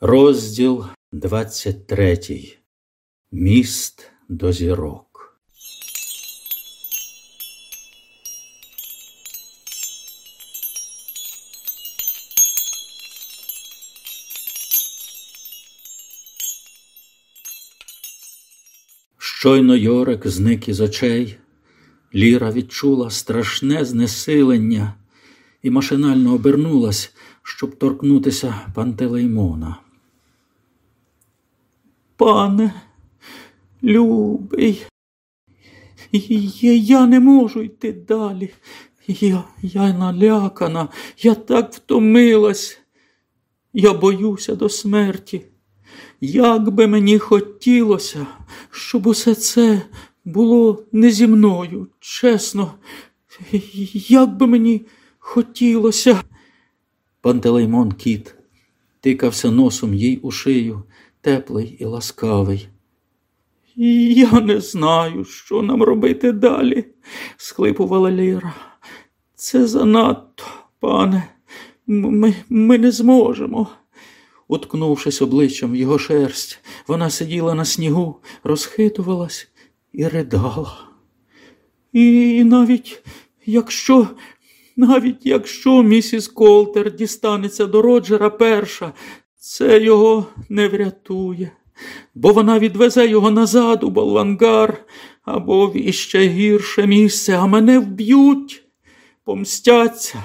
Розділ 23. Міст до зірок. Щойно Йорик зник із очей. Ліра відчула страшне знесилення і машинально обернулась, щоб торкнутися пантелеймона. Пане, любий, я не можу йти далі. Я я налякана, я так втомилась. Я боюся до смерті. Як би мені хотілося, щоб усе це було не зі мною, чесно, як би мені хотілося. Пантелеймон кіт тикався носом їй у шию, теплий і ласкавий. Я не знаю, що нам робити далі, схлипувала Ліра. Це занадто, пане, ми, ми не зможемо. Уткнувшись обличчям в його шерсть, вона сиділа на снігу, розхитувалась і ридала. І навіть якщо, навіть якщо місіс Колтер дістанеться до Роджера перша, це його не врятує, бо вона відвезе його назад у Балвангар або в іще гірше місце, а мене вб'ють, помстяться.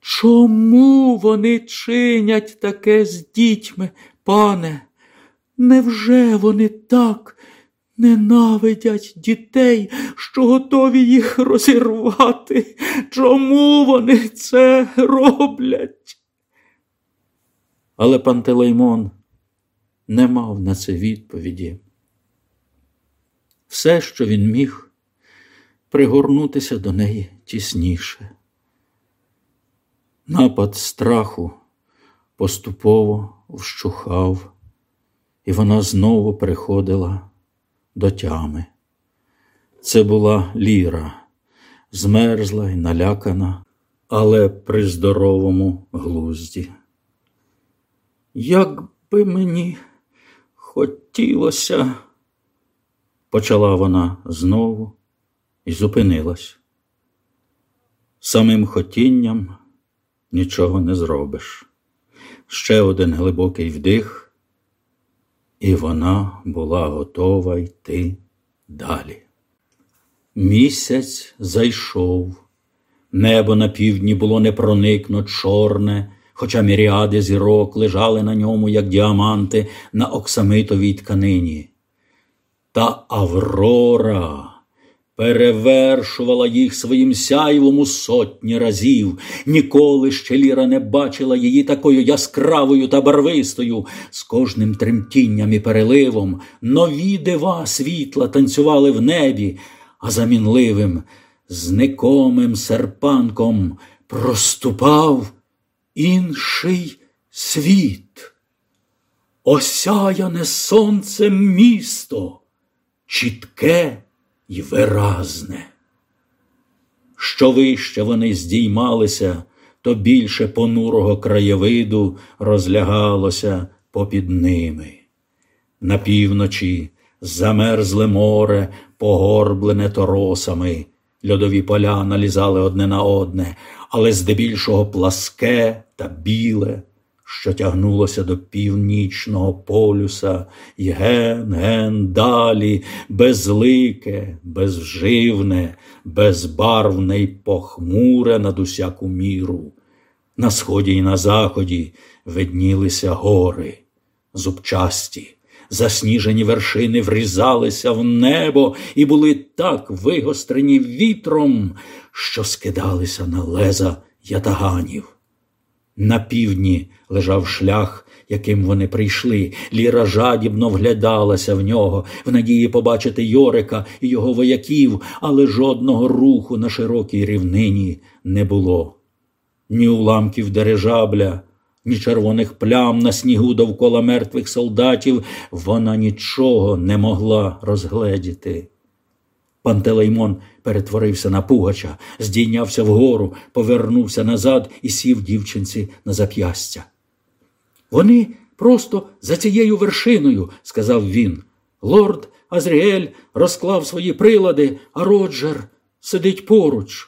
Чому вони чинять таке з дітьми, пане? Невже вони так ненавидять дітей, що готові їх розірвати? Чому вони це роблять? Але Пантелеймон не мав на це відповіді. Все, що він міг, пригорнутися до неї тісніше. Напад страху поступово вщухав, і вона знову приходила до тями. Це була Ліра, змерзла й налякана, але при здоровому глузді. Як би мені хотілося, почала вона знову і зупинилась. Самим хотінням нічого не зробиш. Ще один глибокий вдих, і вона була готова йти далі. Місяць зайшов, небо на півдні було непроникно чорне, хоча міріади зірок лежали на ньому, як діаманти на оксамитовій тканині. Та Аврора перевершувала їх своїм сяйвом у сотні разів. Ніколи ще Ліра не бачила її такою яскравою та барвистою, з кожним тремтінням і переливом. Нові дива світла танцювали в небі, а замінливим, зникомим серпанком проступав інший світ. Осяяне сонцем місто, чітке й виразне. Що вище вони здіймалися, то більше понурого краєвиду розлягалося попід ними. На півночі замерзле море, погорблене торосами, льодові поля налізали одне на одне, але здебільшого пласке та біле, що тягнулося до північного полюса, й ген, ген далі, безлике, безвживне, безбарвне й похмуре над усяку міру. На сході й на заході виднілися гори, зубчасті. Засніжені вершини врізалися в небо і були так вигострені вітром, що скидалися на леза ятаганів. На півдні лежав шлях, яким вони прийшли. Ліра жадібно вглядалася в нього, в надії побачити Йорика і його вояків, але жодного руху на широкій рівнині не було. Ні уламків дирижабля, ні червоних плям на снігу довкола мертвих солдатів вона нічого не могла розгледіти. Пантелеймон перетворився на пугача, здійнявся вгору, повернувся назад і сів дівчинці на зап'ястя. Вони просто за цією вершиною, сказав він. Лорд Азріель розклав свої прилади, а Роджер сидить поруч.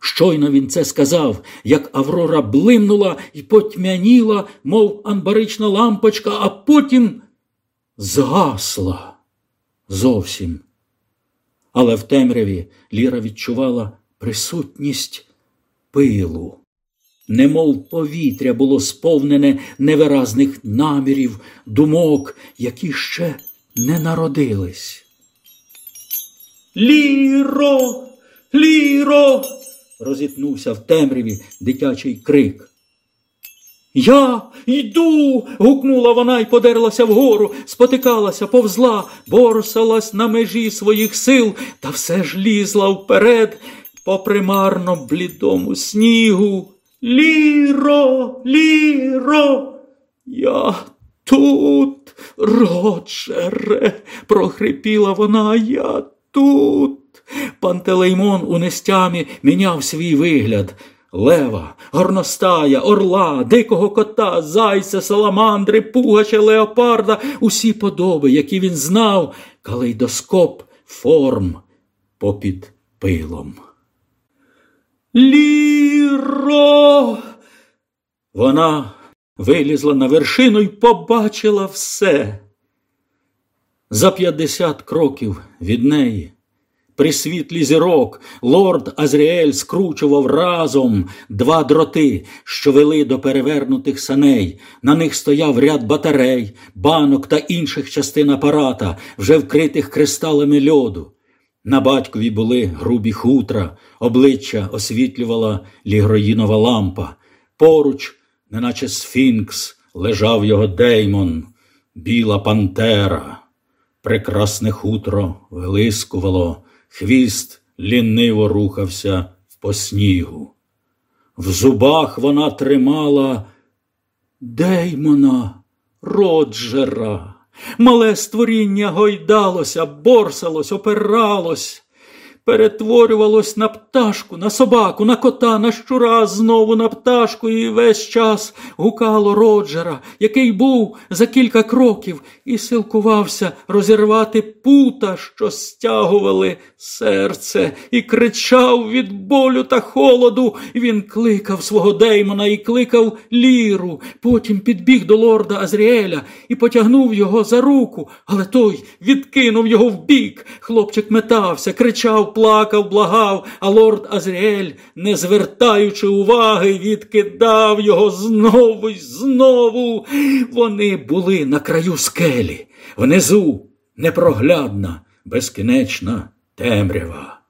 Щойно він це сказав, як Аврора блимнула і потьмяніла, мов анбарична лампочка, а потім згасла зовсім. Але в темряві Ліра відчувала присутність пилу. Немов повітря було сповнене невиразних намірів, думок, які ще не народились. Ліро, ліро. Розітнувся в темряві дитячий крик. Я йду. гукнула вона і подерлася вгору, спотикалася, повзла, борсалась на межі своїх сил та все ж лізла вперед по примарно блідому снігу. Ліро, ліро, я тут, Роджере, прохрипіла вона, я тут. Пантелеймон у нестямі міняв свій вигляд. Лева, горностая, орла, дикого кота, зайця, саламандри, пугача, леопарда, усі подоби, які він знав, калейдоскоп форм попід пилом. Ліро. Вона вилізла на вершину і побачила все. За п'ятдесят кроків від неї при світлі зірок лорд Азріель скручував разом два дроти, що вели до перевернутих саней. На них стояв ряд батарей, банок та інших частин апарата, вже вкритих кристалами льоду. На батькові були грубі хутра, обличчя освітлювала лігроїнова лампа. Поруч, неначе сфінкс, лежав його деймон, біла пантера. Прекрасне хутро вилискувало хвіст ліниво рухався по снігу. В зубах вона тримала Деймона Роджера. Мале створіння гойдалося, борсалось, опиралось перетворювалось на пташку, на собаку, на кота, на щура, знову на пташку, і весь час гукало Роджера, який був за кілька кроків, і силкувався розірвати пута, що стягували серце, і кричав від болю та холоду. Він кликав свого Деймона і кликав ліру. Потім підбіг до лорда Азріеля і потягнув його за руку, але той відкинув його вбік. Хлопчик метався, кричав плакав, благав, а лорд Азріель, не звертаючи уваги, відкидав його знову й знову. Вони були на краю скелі, внизу непроглядна, безкінечна темрява,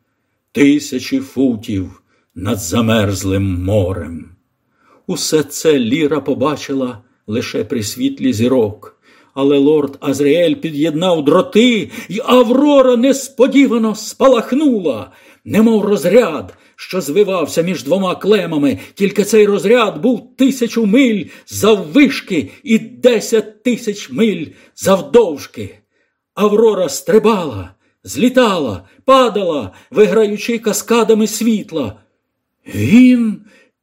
тисячі футів над замерзлим морем. Усе це Ліра побачила лише при світлі зірок але лорд Азріель під'єднав дроти, і Аврора несподівано спалахнула, немов розряд, що звивався між двома клемами, тільки цей розряд був тисячу миль заввишки і десять тисяч миль завдовжки. Аврора стрибала, злітала, падала, виграючи каскадами світла. Він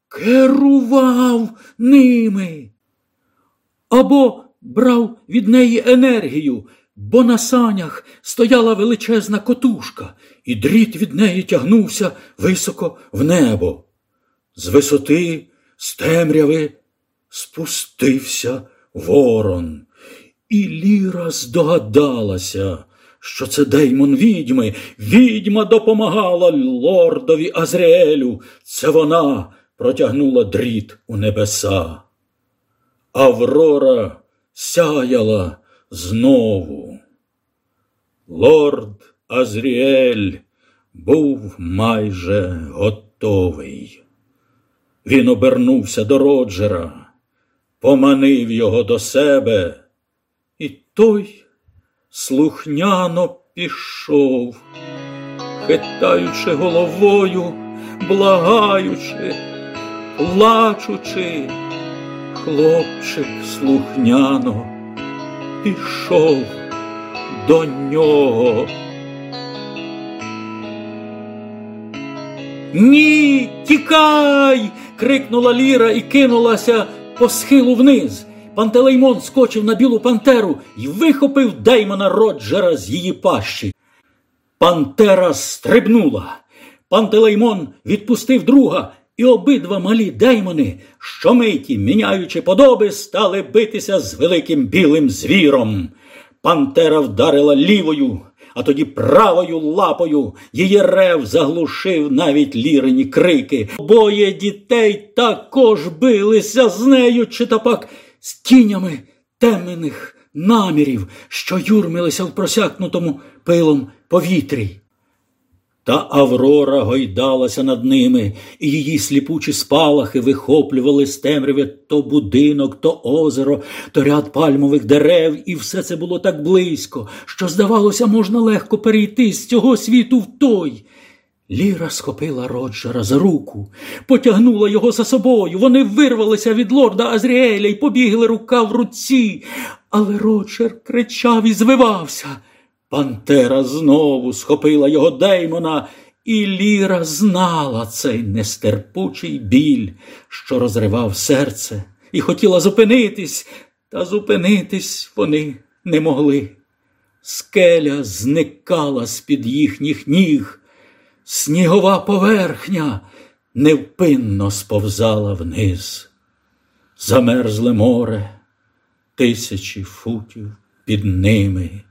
керував ними. Або брав від неї енергію, бо на санях стояла величезна котушка, і дріт від неї тягнувся високо в небо. З висоти, з темряви спустився ворон, і Ліра здогадалася, що це Деймон відьми. Відьма допомагала лордові Азріелю. Це вона протягнула дріт у небеса. Аврора сяяла знову. Лорд Азріель був майже готовий. Він обернувся до Роджера, поманив його до себе, і той слухняно пішов, хитаючи головою, благаючи, плачучи. Хлопчик слухняно пішов до нього. Ні, тікай. крикнула Ліра і кинулася по схилу вниз. Пантелеймон скочив на білу пантеру і вихопив Деймона Роджера з її пащі. Пантера стрибнула. Пантелеймон відпустив друга, і обидва малі деймони, щомиті, міняючи подоби, стали битися з великим білим звіром. Пантера вдарила лівою, а тоді правою лапою її рев заглушив навіть лірині крики. Обоє дітей також билися з нею, чи та пак з тінями темних намірів, що юрмилися в просякнутому пилом повітрі. Та Аврора гойдалася над ними, і її сліпучі спалахи вихоплювали з темряви то будинок, то озеро, то ряд пальмових дерев, і все це було так близько, що, здавалося, можна легко перейти з цього світу в той. Ліра схопила Роджера за руку, потягнула його за собою. Вони вирвалися від лорда Азріеля і побігли рука в руці, але Роджер кричав і звивався. Пантера знову схопила його деймона, і Ліра знала цей нестерпучий біль, що розривав серце, і хотіла зупинитись, та зупинитись вони не могли. Скеля зникала з-під їхніх ніг, снігова поверхня невпинно сповзала вниз. Замерзле море, тисячі футів під ними.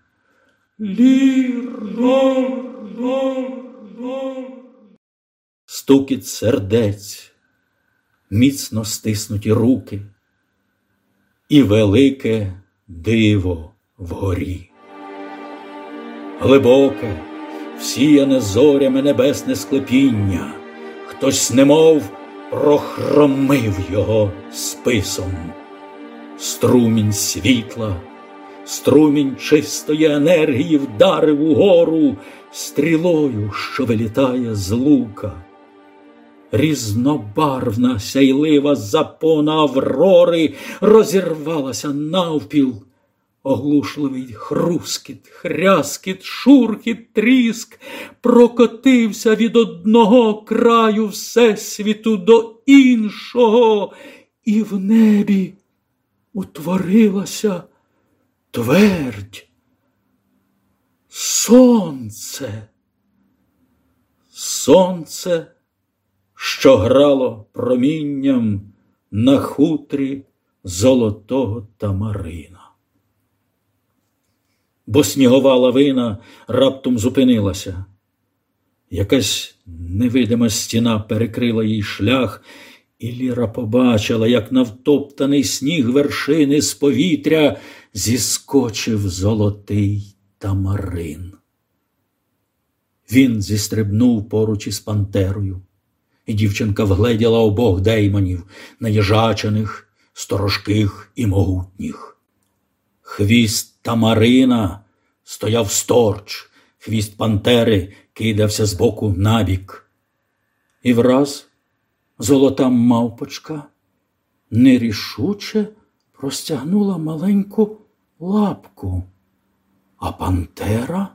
Стукіт сердець, міцно стиснуті руки, і велике диво вгорі. Глибоке, всіяне зорями небесне склепіння, хтось немов прохромив його списом, струмінь світла струмінь чистої енергії вдарив угору стрілою, що вилітає з лука. Різнобарвна сяйлива запона Аврори розірвалася навпіл. Оглушливий хрускіт, хряскіт, шурхіт, тріск прокотився від одного краю Всесвіту до іншого, і в небі утворилася твердь, сонце, сонце, що грало промінням на хутрі золотого тамарина. Бо снігова лавина раптом зупинилася. Якась невидима стіна перекрила їй шлях, і Ліра побачила, як навтоптаний сніг вершини з повітря зіскочив золотий тамарин. Він зістрибнув поруч із пантерою, і дівчинка вгледіла обох деймонів, наїжачених, сторожких і могутніх. Хвіст тамарина стояв сторч, хвіст пантери кидався з боку набік. І враз золота мавпочка нерішуче простягнула маленьку лапку, а пантера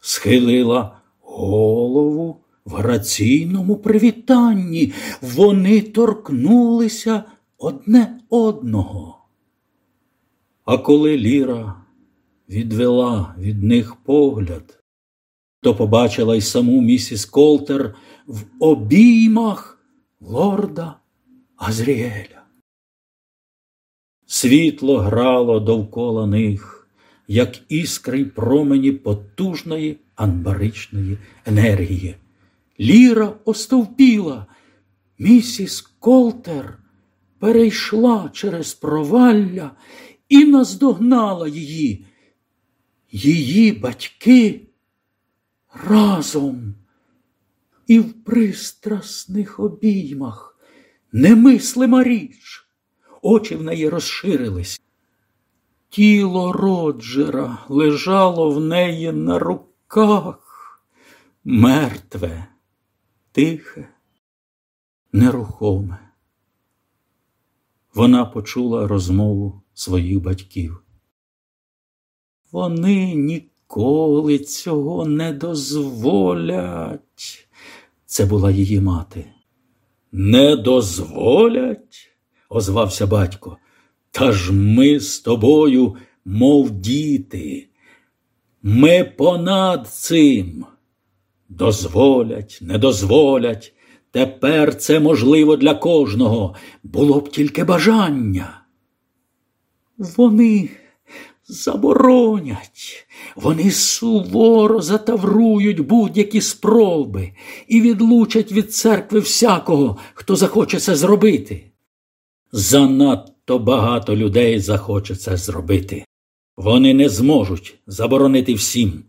схилила голову в граційному привітанні. Вони торкнулися одне одного. А коли Ліра відвела від них погляд, то побачила й саму місіс Колтер в обіймах лорда Азріеля. Світло грало довкола них, як іскри й промені потужної анбаричної енергії. Ліра остовпіла, місіс Колтер перейшла через провалля і наздогнала її. Її батьки разом і в пристрасних обіймах немислима річ очі в неї розширились. Тіло Роджера лежало в неї на руках, мертве, тихе, нерухоме. Вона почула розмову своїх батьків. Вони ніколи цього не дозволять. Це була її мати. Не дозволять? Озвався батько. Та ж ми з тобою, мов діти. Ми понад цим. Дозволять, не дозволять. Тепер це можливо для кожного. Було б тільки бажання. Вони заборонять, вони суворо затаврують будь-які спроби і відлучать від церкви всякого, хто захоче це зробити. Занадто багато людей захоче це зробити. Вони не зможуть заборонити всім.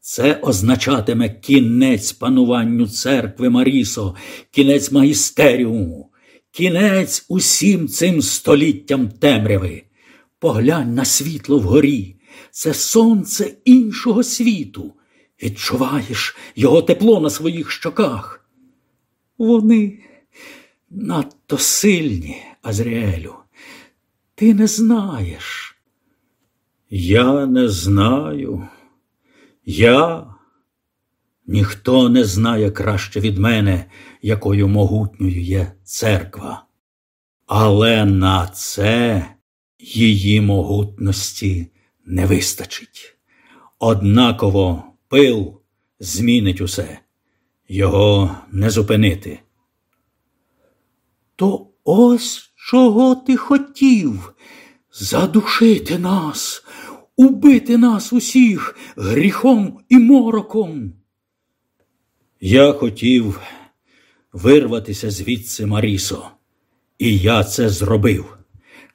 Це означатиме кінець пануванню церкви Марісо, кінець магістеріуму, кінець усім цим століттям темряви. Поглянь на світло вгорі, це сонце іншого світу. Відчуваєш його тепло на своїх щоках. Вони надто сильні, Азріелю. Ти не знаєш. Я не знаю. Я ніхто не знає краще від мене, якою могутньою є церква. Але на це її могутності не вистачить. Однаково пил змінить усе, його не зупинити. То ось чого ти хотів задушити нас, убити нас усіх гріхом і мороком. Я хотів вирватися звідси, Марісо, і я це зробив.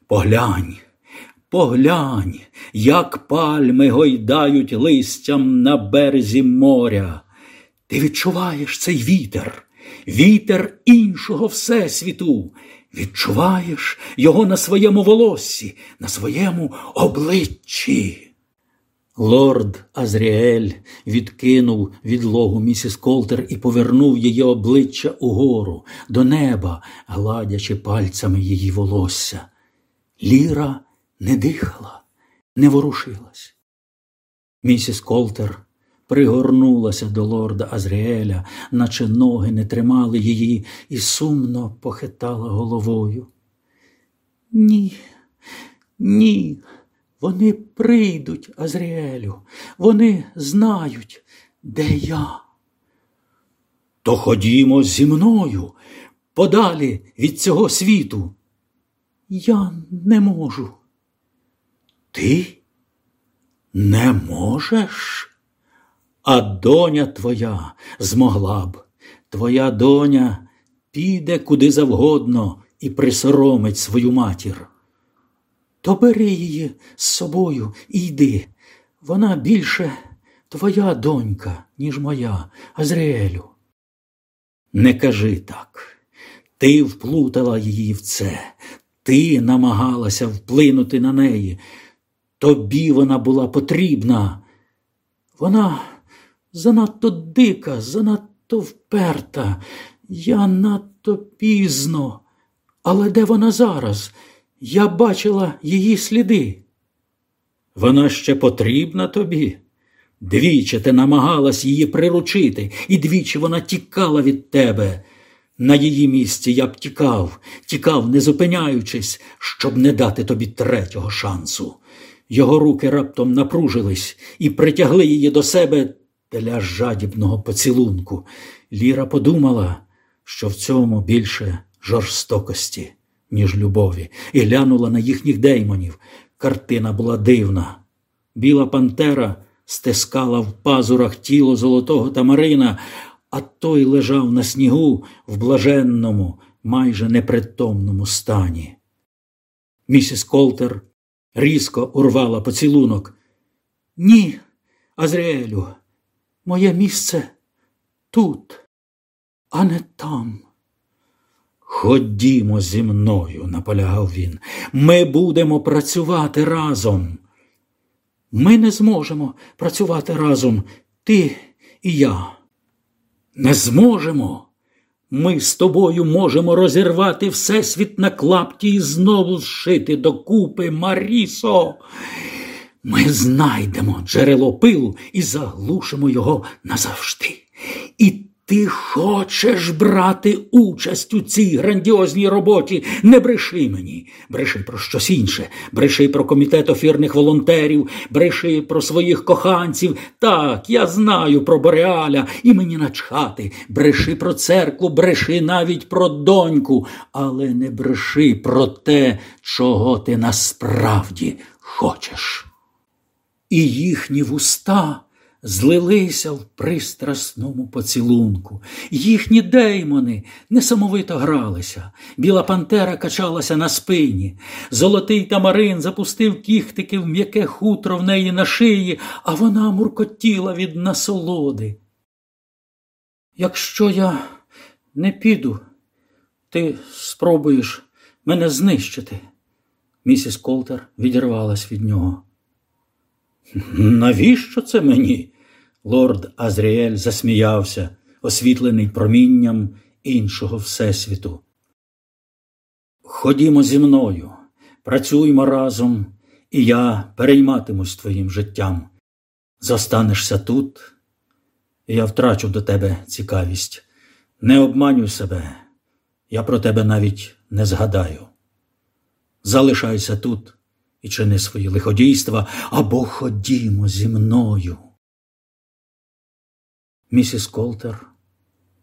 Поглянь, поглянь, як пальми гойдають листям на березі моря. Ти відчуваєш цей вітер, вітер іншого всесвіту. Відчуваєш його на своєму волоссі, на своєму обличчі. Лорд Азріель відкинув відлогу місіс Колтер і повернув її обличчя угору, до неба, гладячи пальцями її волосся. Ліра не дихала, не ворушилась. Місіс Колтер пригорнулася до лорда Азріеля, наче ноги не тримали її, і сумно похитала головою. Ні, ні, вони прийдуть, Азріелю, вони знають, де я. То ходімо зі мною подалі від цього світу. Я не можу. Ти не можеш? А доня твоя змогла б. Твоя доня піде куди завгодно і присоромить свою матір. То бери її з собою і йди. Вона більше твоя донька, ніж моя, Азріелю. Не кажи так. Ти вплутала її в це, ти намагалася вплинути на неї. Тобі вона була потрібна. Вона занадто дика, занадто вперта. Я надто пізно. Але де вона зараз? Я бачила її сліди. Вона ще потрібна тобі. Двічі ти намагалась її приручити, і двічі вона тікала від тебе. На її місці я б тікав, тікав, не зупиняючись, щоб не дати тобі третього шансу. Його руки раптом напружились і притягли її до себе для жадібного поцілунку. Ліра подумала, що в цьому більше жорстокості, ніж любові, і глянула на їхніх деймонів. Картина була дивна. Біла пантера стискала в пазурах тіло золотого тамарина, а той лежав на снігу в блаженному, майже непритомному стані. Місіс Колтер різко урвала поцілунок. Ні, Азріелю, моє місце тут, а не там. Ходімо зі мною, наполягав він. Ми будемо працювати разом. Ми не зможемо працювати разом, ти і я. Не зможемо. Ми з тобою можемо розірвати всесвіт на клапті і знову зшити докупи Марісо. Ми знайдемо джерело пилу і заглушимо його назавжди. І Ти хочеш брати участь у цій грандіозній роботі? Не бреши мені, бреши про щось інше, бреши про комітет офірних волонтерів, бреши про своїх коханців. Так, я знаю про Бореаля і мені начхати. Бреши про церкву, бреши навіть про доньку, але не бреши про те, чого ти насправді хочеш. І їхні вуста злилися в пристрасному поцілунку. Їхні деймони несамовито гралися. Біла пантера качалася на спині. Золотий тамарин запустив кіхтики в м'яке хутро в неї на шиї, а вона муркотіла від насолоди. Якщо я не піду, ти спробуєш мене знищити. Місіс Колтер відірвалась від нього. Навіщо це мені? Лорд Азріель засміявся, освітлений промінням іншого Всесвіту. Ходімо зі мною, працюймо разом, і я перейматимусь твоїм життям. Зостанешся тут, і я втрачу до тебе цікавість. Не обманюй себе, я про тебе навіть не згадаю. Залишайся тут і чини свої лиходійства або ходімо зі мною. Місіс Колтер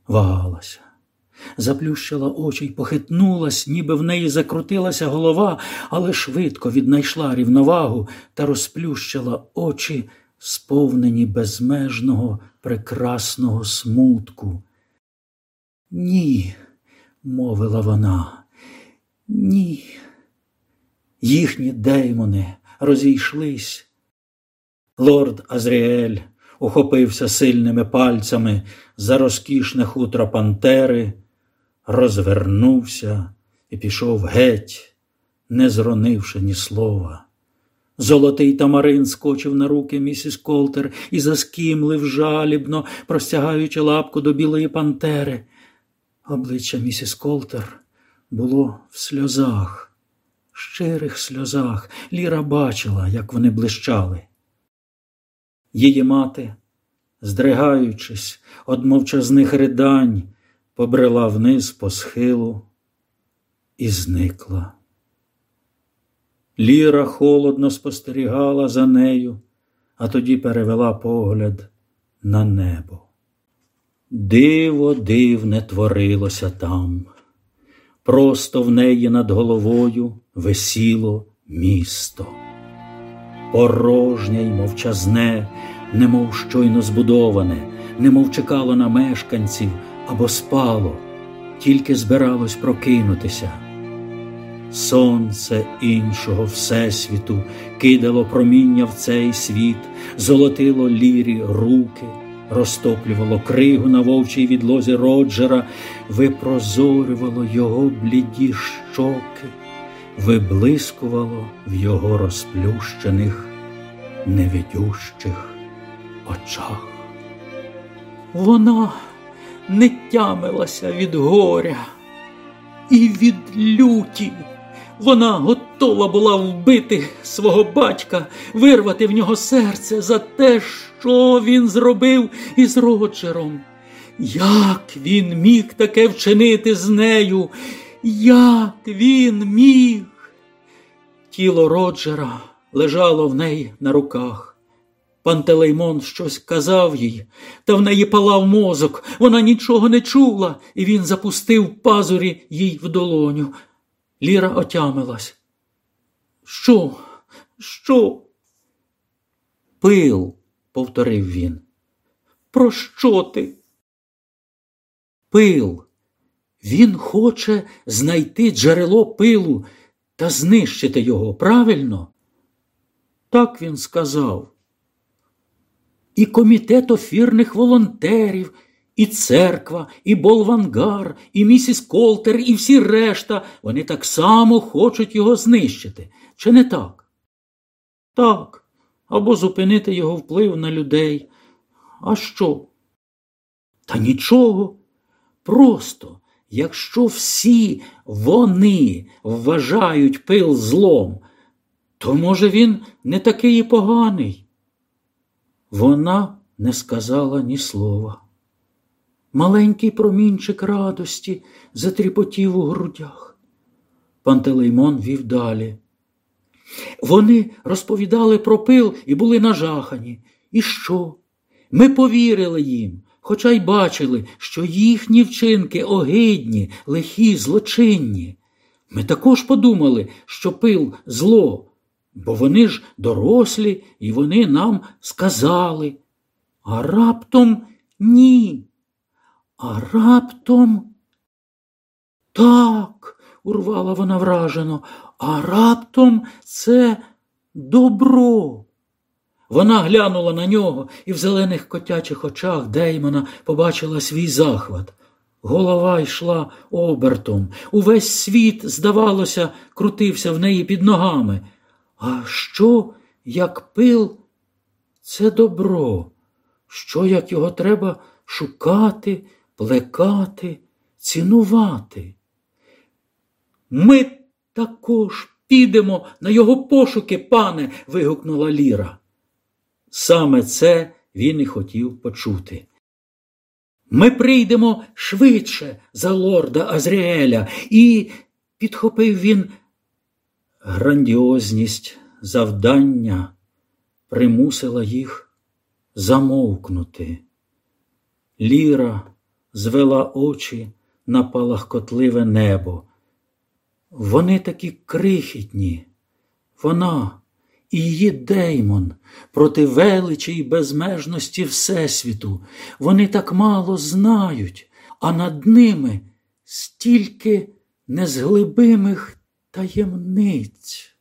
вагалася, заплющила очі й похитнулась, ніби в неї закрутилася голова, але швидко віднайшла рівновагу та розплющила очі, сповнені безмежного прекрасного смутку. Ні, мовила вона, ні. Їхні деймони розійшлись. Лорд Азріель ухопився сильними пальцями за розкішне хутро Пантери, розвернувся і пішов геть, не зронивши ні слова. Золотий тамарин скочив на руки місіс Колтер і заскімлив жалібно, простягаючи лапку до білої пантери. Обличчя місіс Колтер було в сльозах, щирих сльозах. Ліра бачила, як вони блищали. Її мати, здригаючись од мовчазних ридань, побрела вниз по схилу і зникла. Ліра холодно спостерігала за нею, а тоді перевела погляд на небо. Диво дивне творилося там. Просто в неї над головою висіло місто порожнє й мовчазне, немов щойно збудоване, немов чекало на мешканців або спало, тільки збиралось прокинутися. Сонце іншого Всесвіту кидало проміння в цей світ, золотило лірі руки, розтоплювало кригу на вовчій відлозі Роджера, випрозорювало його бліді щоки виблискувало в його розплющених, невидющих очах. Вона не тямилася від горя і від люті. Вона готова була вбити свого батька, вирвати в нього серце за те, що він зробив із Роджером. Як він міг таке вчинити з нею? Як він міг? Тіло Роджера лежало в неї на руках. Пантелеймон щось казав їй, та в неї палав мозок, вона нічого не чула, і він запустив пазурі їй в долоню. Ліра отямилась. Що? Що? Пил, повторив він. Про що ти? Пил. Він хоче знайти джерело пилу та знищити його, правильно? Так він сказав. І комітет офірних волонтерів, і церква, і Болвангар, і місіс Колтер, і всі решта, вони так само хочуть його знищити. Чи не так? Так, або зупинити його вплив на людей. А що? Та нічого. Просто Якщо всі вони вважають пил злом, то, може, він не такий і поганий. Вона не сказала ні слова. Маленький промінчик радості затріпотів у грудях. Пантелеймон вів далі. Вони розповідали про пил і були нажахані. І що? Ми повірили їм, хоча й бачили, що їхні вчинки огидні, лихі, злочинні. Ми також подумали, що пил зло, бо вони ж дорослі і вони нам сказали. А раптом ні. А раптом так, урвала вона вражено, а раптом це добро. Вона глянула на нього і в зелених котячих очах Деймона побачила свій захват. Голова йшла обертом. Увесь світ, здавалося, крутився в неї під ногами. А що, як пил, це добро? Що, як його треба шукати, плекати, цінувати? Ми також підемо на його пошуки, пане. вигукнула Ліра. Саме це він і хотів почути. Ми прийдемо швидше за лорда Азріеля, і підхопив він грандіозність завдання, примусила їх замовкнути. Ліра звела очі на палахкотливе небо. Вони такі крихітні, вона і її Деймон проти величі й безмежності Всесвіту. Вони так мало знають, а над ними стільки незглибимих таємниць.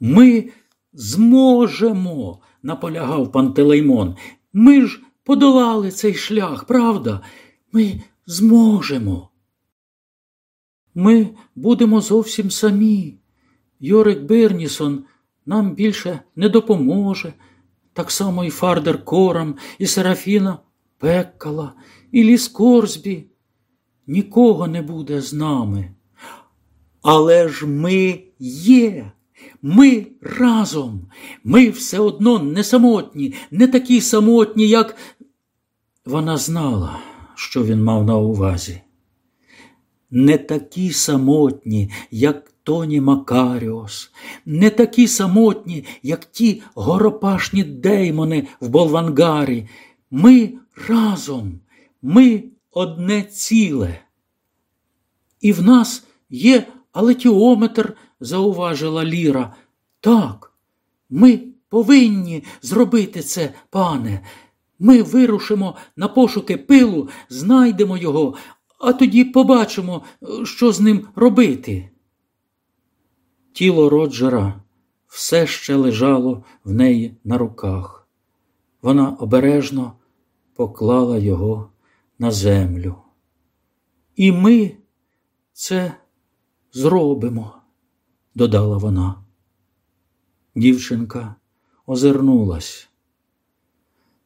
Ми зможемо, наполягав Пантелеймон. Ми ж подолали цей шлях, правда? Ми зможемо. Ми будемо зовсім самі. Йорик Бернісон нам більше не допоможе. Так само і Фардер Корам, і Серафіна Пеккала, і Ліс Корсбі. Нікого не буде з нами. Але ж ми є. Ми разом, ми все одно не самотні, не такі самотні, як вона знала, що він мав на увазі. Не такі самотні, як Тоні Макаріос, не такі самотні, як ті горопашні деймони в Болвангарі. Ми разом, ми одне ціле. І в нас є алетіометр, зауважила Ліра. Так, ми повинні зробити це, пане. Ми вирушимо на пошуки пилу, знайдемо його, а тоді побачимо, що з ним робити. Тіло Роджера все ще лежало в неї на руках. Вона обережно поклала його на землю. І ми це зробимо, додала вона. Дівчинка озирнулась.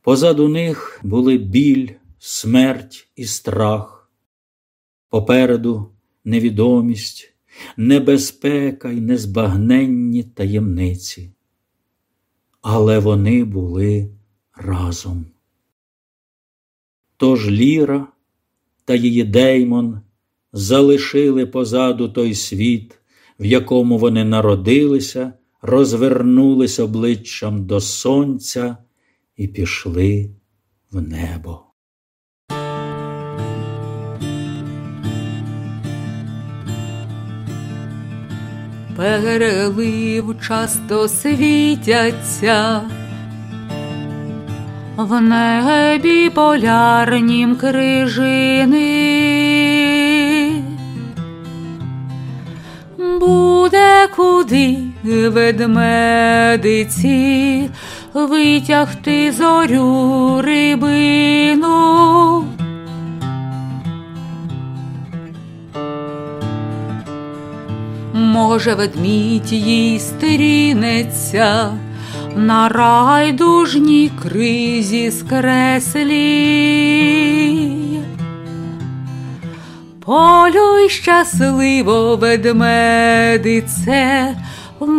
Позаду них були біль, смерть і страх. Попереду невідомість небезпека й незбагненні таємниці. Але вони були разом. Тож Ліра та її Деймон залишили позаду той світ, в якому вони народилися, розвернулись обличчям до сонця і пішли в небо. перелив часто світяться, в небі полярнім крижини. Буде куди ведмедиці витягти зорю рибину. може, ведмідь їй стрінеться на райдужній кризі скреслі. Полюй щасливо ведмедице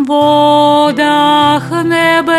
водах небесних.